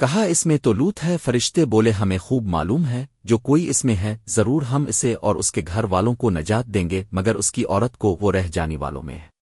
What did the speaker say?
کہا، اس میں تو لوت ہے، فرشتے بولے، ہمیں خوب معلوم ہے، جو کوئی اس میں ہے، ضرور ہم اسے اور اس کے گھر والوں کو نجات دیں گے، مگر اس کی عورت کو وہ رہ جانے والوں میں ہے۔